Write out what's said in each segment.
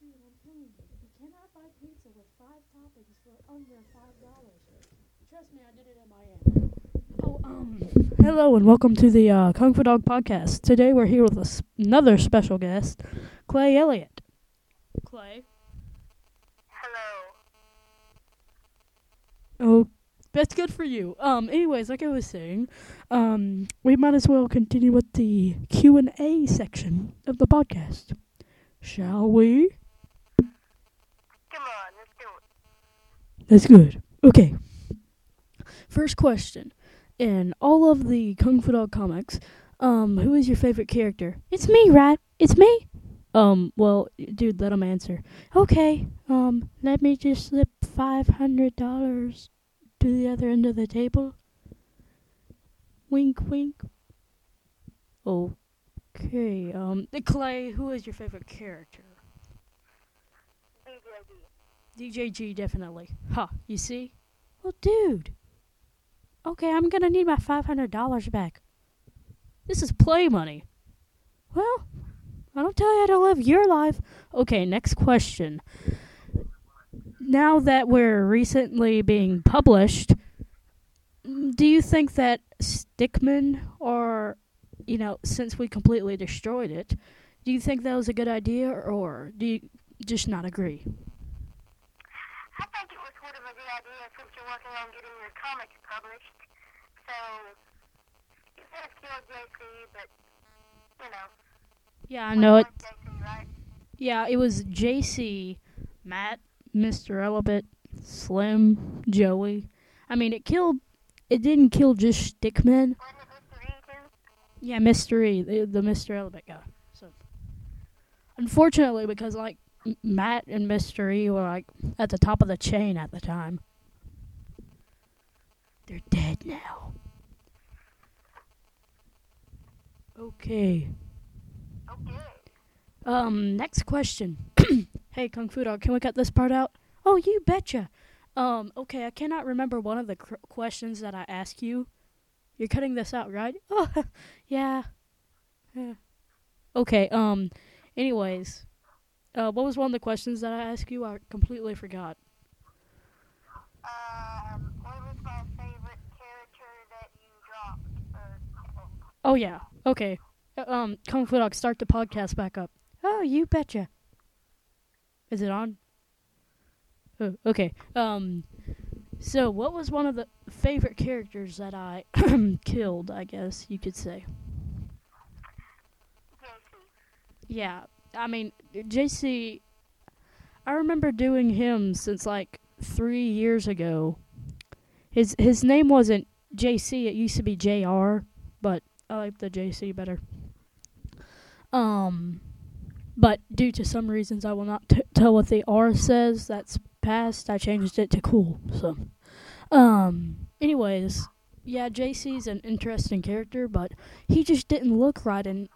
Dude, I'm telling you, you cannot buy pizza with five toppings for under five dollars. Trust me, I did it in Miami. Oh, um, hello and welcome to the uh, Kung Fu Dog podcast. Today we're here with a s- another special guest, Clay Elliott. Clay. Hello. Oh, that's good for you. Um, anyways, like I was saying, um, we might as well continue with the Q and A section of the podcast, shall we? Come on, let's do it. That's good. Okay. First question. In all of the Kung Fu Dog comics, um, who is your favorite character? It's me, right? It's me. Um, well, dude, let him answer. Okay. Um, let me just slip five hundred dollars to the other end of the table. Wink, wink. Okay. Um, Clay, who is your favorite character? DJG definitely. Huh, you see? Well, dude. Okay, I'm gonna need my $500 back. This is play money. Well, I don't tell you how to live your life. Okay, next question. Now that we're recently being published, do you think that Stickman, or, you know, since we completely destroyed it, do you think that was a good idea, or do you just not agree? I think it was sort of a good idea since you're working on getting your comics published. So, you could have killed JC, but, you know. Yeah, I know it. JC, right? Yeah, it was JC, Matt, Mr. Elebit, Slim, Joey. I mean, it killed. It didn't kill just Stickman. Wasn't it Mr. Too? Yeah, Mr. E, the, the Mr. Elebit guy. So, unfortunately, because like Matt and Mr. E were like at the top of the chain at the time, they're dead now. Okay. Okay. Um, next question. hey, Kung Fu Dog, can we cut this part out? Oh, you betcha. Um, okay, I cannot remember one of the cr- questions that I asked you. You're cutting this out, right? Oh, yeah. Yeah. Okay, um, anyways, uh, what was one of the questions that I asked you? I completely forgot. Um, what was my favorite character that you dropped? Or, Oh, yeah. Okay. Uh, Um, Kung Fu Dog, start the podcast back up. Oh, you betcha. Is it on? Oh, okay. Um, so what was one of the favorite characters that I killed? I guess you could say. Yeah. I mean, JC. I remember doing him since like three years ago. His his name wasn't JC. It used to be JR, but I like the JC better. Um, but due to some reasons I will not t- tell what the R says. That's past. I changed it to cool. So, um. Anyways, yeah, JC's an interesting character, but he just didn't look right in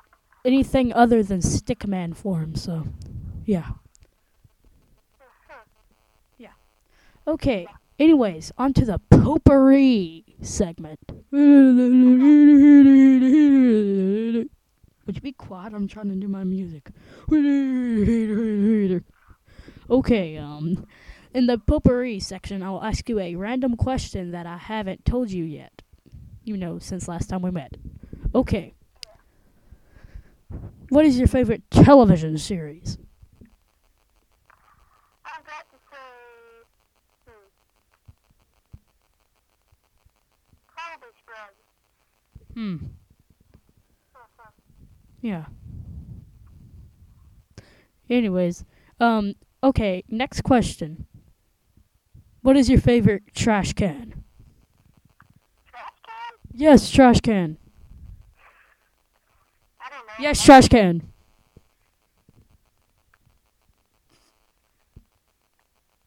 anything other than Stickman form. So, yeah. Yeah. Okay. Anyways, on to the potpourri segment. Would you be quiet? I'm trying to do my music. Okay, um, in the potpourri section, I will ask you a random question that I haven't told you yet. You know, since last time we met. Okay. What is your favorite television series? I've got to say, hmm. Probably Scrubs. Hmm. Uh-huh. Yeah. Anyways, um, okay, next question. What is your favorite trash can? Trash can? Yes, trash can. I don't know. Yes, trash can.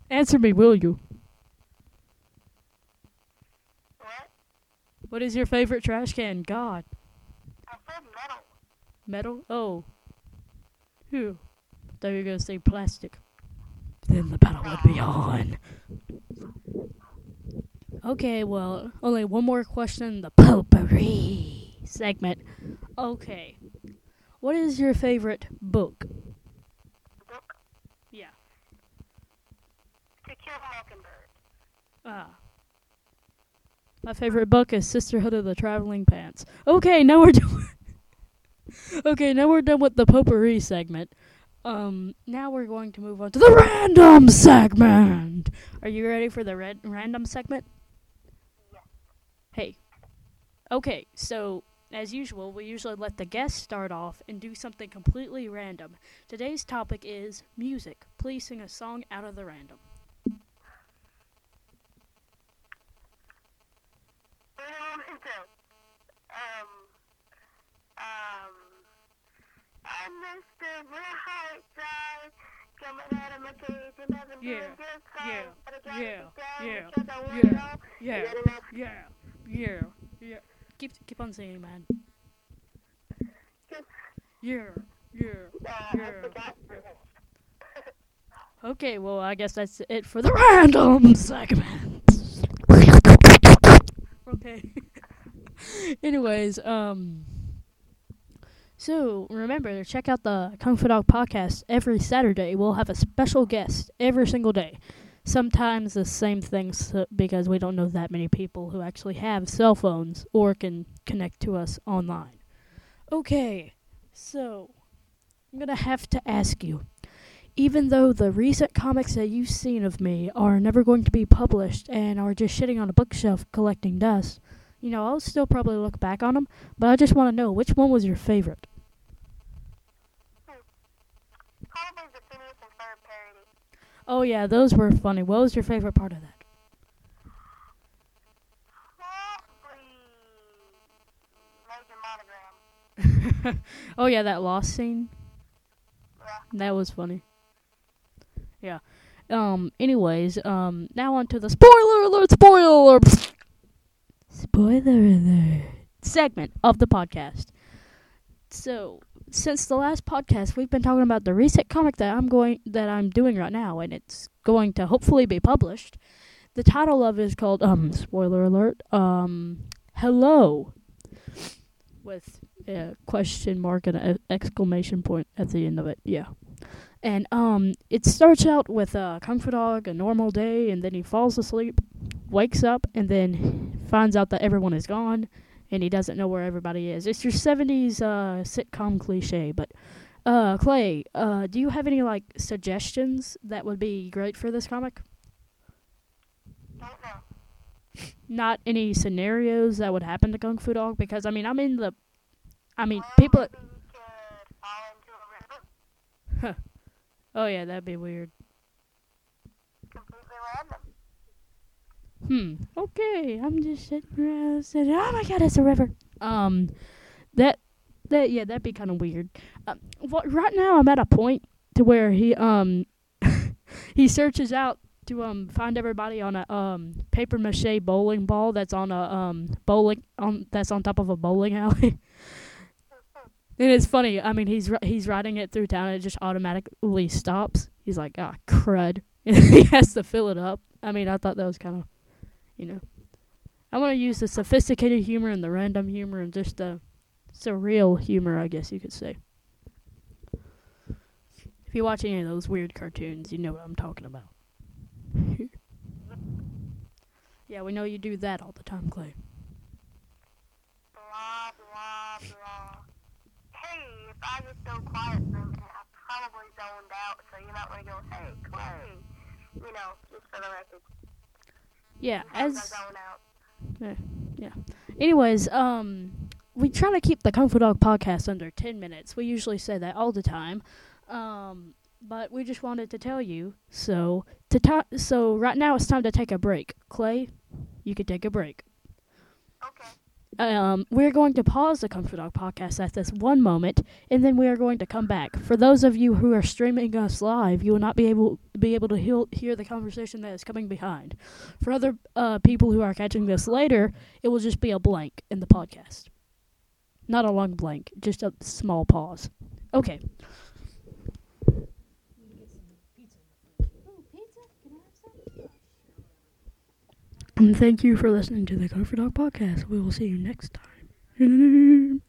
Answer me, will you? What? What is your favorite trash can? God. I said metal. Metal? Oh. Phew. Thought you were gonna say plastic. Then the battle would be on. Okay, well, only one more question. The potpourri segment. Okay. What is your favorite book? Book. Yeah. To Kill a Mockingbird. Ah. My favorite book is Sisterhood of the Traveling Pants. Okay, now we're done. okay, now we're done with the potpourri segment. Um, now we're going to move on to the random segment. Are you ready for the red random segment? Yes. Hey. Okay, so as usual, we usually let the guests start off and do something completely random. Today's topic is music. Please sing a song out of the random. um, um, I missed the heart drive coming out of my cage and having Yeah, yeah, fine. But I gotta yeah, yeah, because I wanna yeah. Yeah, Is that enough? yeah, yeah, yeah. Keep keep on singing, man. Yeah, yeah. Yeah. Okay, well, I guess that's it for the random segment. Okay. Anyways, um. So remember to check out the Kung Fu Dog podcast every Saturday. We'll have a special guest every single day. Sometimes the same things uh, because we don't know that many people who actually have cell phones or can connect to us online. Okay, so I'm gonna have to ask you even though the recent comics that you've seen of me are never going to be published and are just sitting on a bookshelf collecting dust, you know, I'll still probably look back on them, but I just want to know which one was your favorite. Oh, yeah, those were funny. What was your favorite part of that? Oh, yeah, that lost scene. Yeah. That was funny. Yeah. Um, anyways, um, now on to the spoiler alert, spoiler spoiler alert segment of the podcast. So, since the last podcast, we've been talking about the recent comic that I'm going, that I'm doing right now, and it's going to hopefully be published. The title of it is called, um, spoiler alert, um, Hello, with a question mark and an exclamation point at the end of it. Yeah. And um, it starts out with a Kung Fu Dog, a normal day, and then he falls asleep, wakes up, and then finds out that everyone is gone, and he doesn't know where everybody is. It's your '70s uh, sitcom cliche. But uh, Clay, uh, do you have any like suggestions that would be great for this comic? Don't any scenarios that would happen to Kung Fu Dog, because I mean, I'm in the, I mean, Well, people. maybe he could fall into a river. Oh yeah, that'd be weird. Completely random. Hmm. Okay, I'm just sitting around saying, "Oh my God, it's a river." Um, that that yeah, that'd be kind of weird. Um, what right now I'm at a point to where he um he searches out to um find everybody on a um paper mache bowling ball that's on a um bowling on that's on top of a bowling alley. And it's funny. I mean, he's he's riding it through town, and it just automatically stops. He's like, ah, crud, and he has to fill it up. I mean, I thought that was kind of, you know, I want to use the sophisticated humor and the random humor and just the surreal humor, I guess you could say. If you watch any of those weird cartoons, you know what I'm talking about. yeah, we know you do that all the time, Clay. Blah, blah, blah. Hey, if I get so quiet for a minute, I probably zoned out, so you might want to go, hey, Clay. You know, just for the record. Yeah, as zone out. Anyways, um, we try to keep the Kung Fu Dog podcast under 10 minutes. We usually say that all the time. Um, but we just wanted to tell you. So, to ta- so right now it's time to take a break. Clay, you could take a break. Okay. Um, we're going to pause the Fu Dog podcast at this one moment, and then we are going to come back. For those of you who are streaming us live, you will not be able be able to heal, hear the conversation that is coming behind. For other uh, people who are catching this later, it will just be a blank in the podcast. Not a long blank, just a small pause. Okay. Um, thank you for listening to the Fu Dog podcast. We will see you next time.